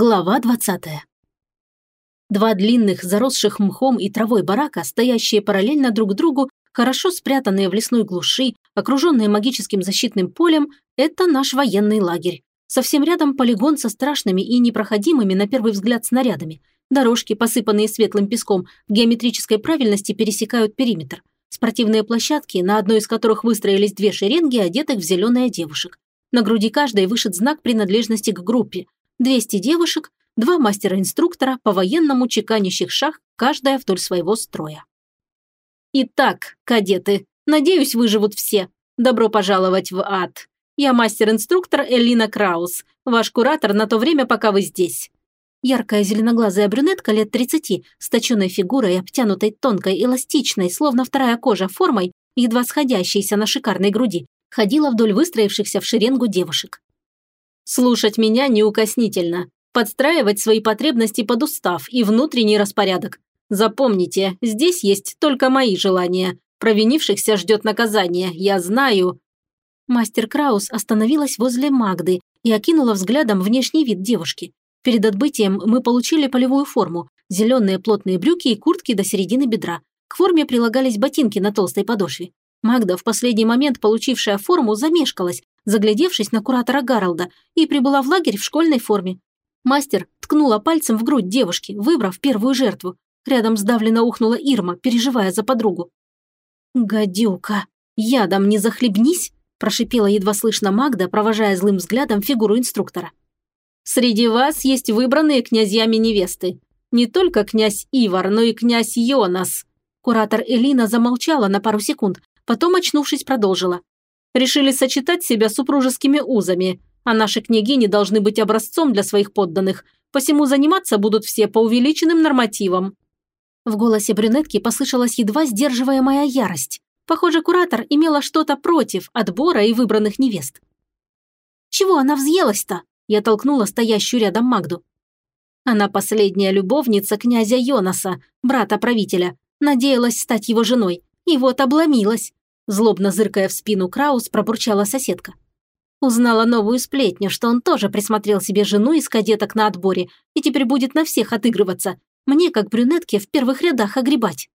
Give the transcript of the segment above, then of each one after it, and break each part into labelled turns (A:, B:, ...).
A: Глава 20. Два длинных, заросших мхом и травой барака, стоящие параллельно друг другу, хорошо спрятанные в лесной глуши, окруженные магическим защитным полем, это наш военный лагерь. Совсем рядом полигон со страшными и непроходимыми на первый взгляд снарядами. Дорожки, посыпанные светлым песком, в геометрической правильности пересекают периметр. Спортивные площадки, на одной из которых выстроились две шеренги, одетых в зеленые девушек. На груди каждой вышит знак принадлежности к группе – 200 девушек, два мастера-инструктора, по-военному чеканящих шаг, каждая вдоль своего строя. Итак, кадеты, надеюсь, выживут все. Добро пожаловать в ад. Я мастер-инструктор Элина Краус, ваш куратор на то время, пока вы здесь. Яркая зеленоглазая брюнетка лет 30, с точенной фигурой, обтянутой тонкой, эластичной, словно вторая кожа формой, едва сходящейся на шикарной груди, ходила вдоль выстроившихся в шеренгу девушек. Слушать меня неукоснительно, подстраивать свои потребности под устав и внутренний распорядок. Запомните, здесь есть только мои желания. Провинившихся ждет наказание, я знаю». Мастер Краус остановилась возле Магды и окинула взглядом внешний вид девушки. Перед отбытием мы получили полевую форму, зеленые плотные брюки и куртки до середины бедра. К форме прилагались ботинки на толстой подошве. Магда, в последний момент получившая форму, замешкалась, заглядевшись на куратора Гаролда, и прибыла в лагерь в школьной форме. Мастер ткнула пальцем в грудь девушки, выбрав первую жертву. Рядом сдавленно ухнула Ирма, переживая за подругу. «Гадюка, ядом не захлебнись!» прошипела едва слышно Магда, провожая злым взглядом фигуру инструктора. «Среди вас есть выбранные князьями невесты. Не только князь Ивар, но и князь Йонас». Куратор Элина замолчала на пару секунд, потом, очнувшись, продолжила решили сочетать себя супружескими узами, а наши княгини должны быть образцом для своих подданных, посему заниматься будут все по увеличенным нормативам». В голосе брюнетки послышалась едва сдерживаемая ярость. Похоже, куратор имела что-то против отбора и выбранных невест. «Чего она взъелась-то?» Я толкнула стоящую рядом Магду. Она последняя любовница князя Йонаса, брата правителя. Надеялась стать его женой. И вот обломилась. Злобно зыркая в спину Краус, пробурчала соседка. Узнала новую сплетню, что он тоже присмотрел себе жену из кадеток на отборе и теперь будет на всех отыгрываться. Мне, как брюнетке, в первых рядах огребать.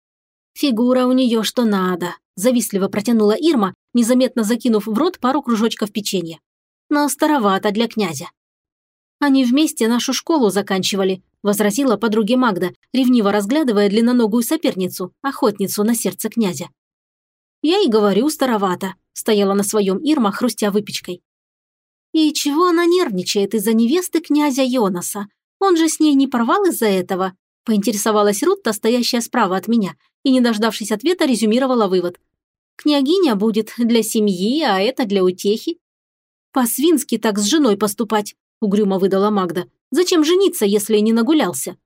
A: Фигура у нее что надо, завистливо протянула Ирма, незаметно закинув в рот пару кружочков печенья. Но старовато для князя. Они вместе нашу школу заканчивали, возразила подруге Магда, ревниво разглядывая длинноногую соперницу, охотницу на сердце князя. «Я и говорю, старовато», – стояла на своем Ирма, хрустя выпечкой. «И чего она нервничает из-за невесты князя Йонаса? Он же с ней не порвал из-за этого?» – поинтересовалась Рутта, стоящая справа от меня, и, не дождавшись ответа, резюмировала вывод. «Княгиня будет для семьи, а это для утехи». «По-свински так с женой поступать», – угрюмо выдала Магда. «Зачем жениться, если не нагулялся?»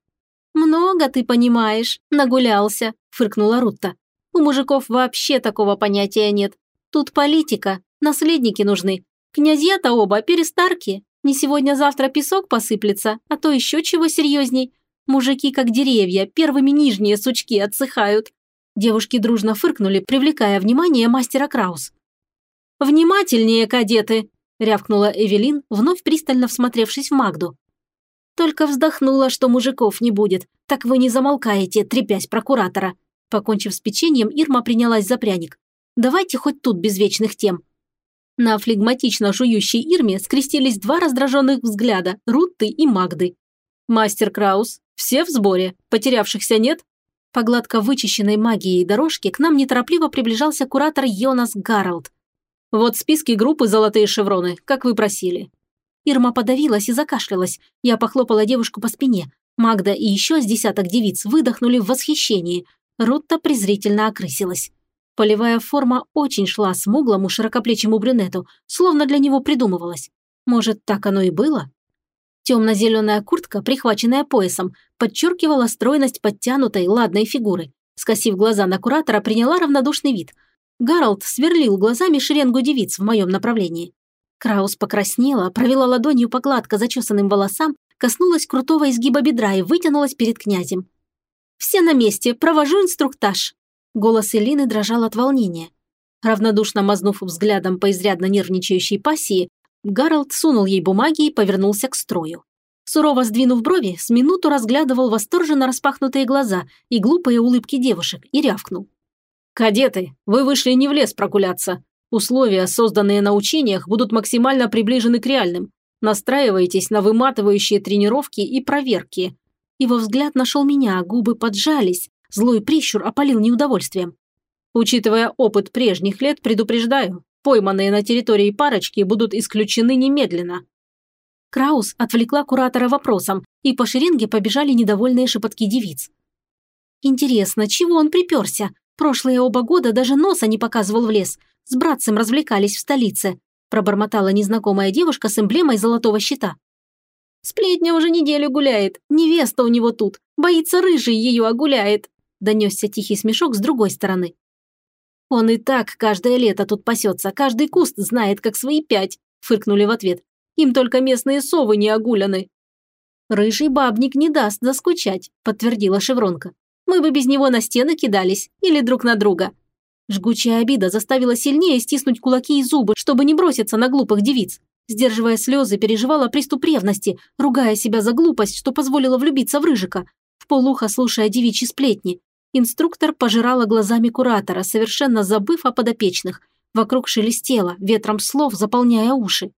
A: «Много ты понимаешь, нагулялся», – фыркнула Рутта. Мужиков вообще такого понятия нет. Тут политика, наследники нужны. Князья-то оба перестарки. Не сегодня-завтра песок посыплется, а то еще чего серьезней. Мужики, как деревья, первыми нижние сучки отсыхают. Девушки дружно фыркнули, привлекая внимание мастера Краус. «Внимательнее, кадеты!» – рявкнула Эвелин, вновь пристально всмотревшись в Магду. Только вздохнула, что мужиков не будет. Так вы не замолкаете, трепясь прокуратора. Покончив с печеньем, Ирма принялась за пряник. «Давайте хоть тут без вечных тем». На флегматично жующей Ирме скрестились два раздраженных взгляда – Рутты и Магды. «Мастер Краус, все в сборе? Потерявшихся нет?» По гладко вычищенной магией дорожке к нам неторопливо приближался куратор Йонас Гарольд. «Вот списки группы «Золотые шевроны», как вы просили». Ирма подавилась и закашлялась. Я похлопала девушку по спине. Магда и еще с десяток девиц выдохнули в восхищении. Рутта презрительно окрысилась. Полевая форма очень шла смуглому широкоплечему брюнету, словно для него придумывалась. Может, так оно и было? Темно-зеленая куртка, прихваченная поясом, подчеркивала стройность подтянутой, ладной фигуры. Скосив глаза на куратора, приняла равнодушный вид. Гарольд сверлил глазами шеренгу девиц в моем направлении. Краус покраснела, провела ладонью по гладко зачесанным волосам, коснулась крутого изгиба бедра и вытянулась перед князем. Все на месте, провожу инструктаж». Голос Элины дрожал от волнения. Равнодушно мазнув взглядом по изрядно нервничающей пассии, Гарольд сунул ей бумаги и повернулся к строю. Сурово сдвинув брови, с минуту разглядывал восторженно распахнутые глаза и глупые улыбки девушек и рявкнул. «Кадеты, вы вышли не в лес прогуляться. Условия, созданные на учениях, будут максимально приближены к реальным. Настраивайтесь на выматывающие тренировки и проверки». Его взгляд нашел меня, губы поджались, злой прищур опалил неудовольствием. Учитывая опыт прежних лет, предупреждаю, пойманные на территории парочки будут исключены немедленно. Краус отвлекла куратора вопросом, и по шеренге побежали недовольные шепотки девиц. Интересно, чего он приперся? Прошлые оба года даже носа не показывал в лес. С братцем развлекались в столице. Пробормотала незнакомая девушка с эмблемой золотого щита. Сплетня уже неделю гуляет. Невеста у него тут. Боится рыжий ее огуляет. Донесся тихий смешок с другой стороны. Он и так каждое лето тут пасется, каждый куст знает, как свои пять, фыркнули в ответ. Им только местные совы не огуляны. Рыжий бабник не даст заскучать, подтвердила Шевронка. Мы бы без него на стены кидались или друг на друга. Жгучая обида заставила сильнее стиснуть кулаки и зубы, чтобы не броситься на глупых девиц. Сдерживая слезы, переживала приступ ревности, ругая себя за глупость, что позволила влюбиться в Рыжика, в полухо слушая девичьи сплетни. Инструктор пожирала глазами куратора, совершенно забыв о подопечных. Вокруг шелестело, ветром слов заполняя уши.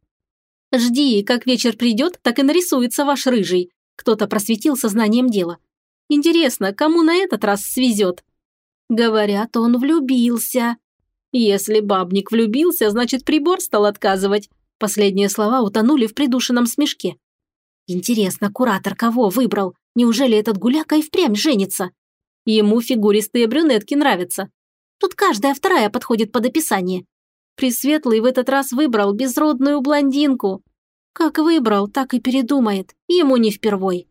A: «Жди, как вечер придет, так и нарисуется ваш рыжий», кто-то просветил сознанием дела. «Интересно, кому на этот раз свезет?» Говорят, он влюбился. Если бабник влюбился, значит прибор стал отказывать. Последние слова утонули в придушенном смешке. Интересно, куратор кого выбрал? Неужели этот гуляка и впрямь женится? Ему фигуристые брюнетки нравятся. Тут каждая вторая подходит под описание. Пресветлый в этот раз выбрал безродную блондинку. Как выбрал, так и передумает. Ему не впервой.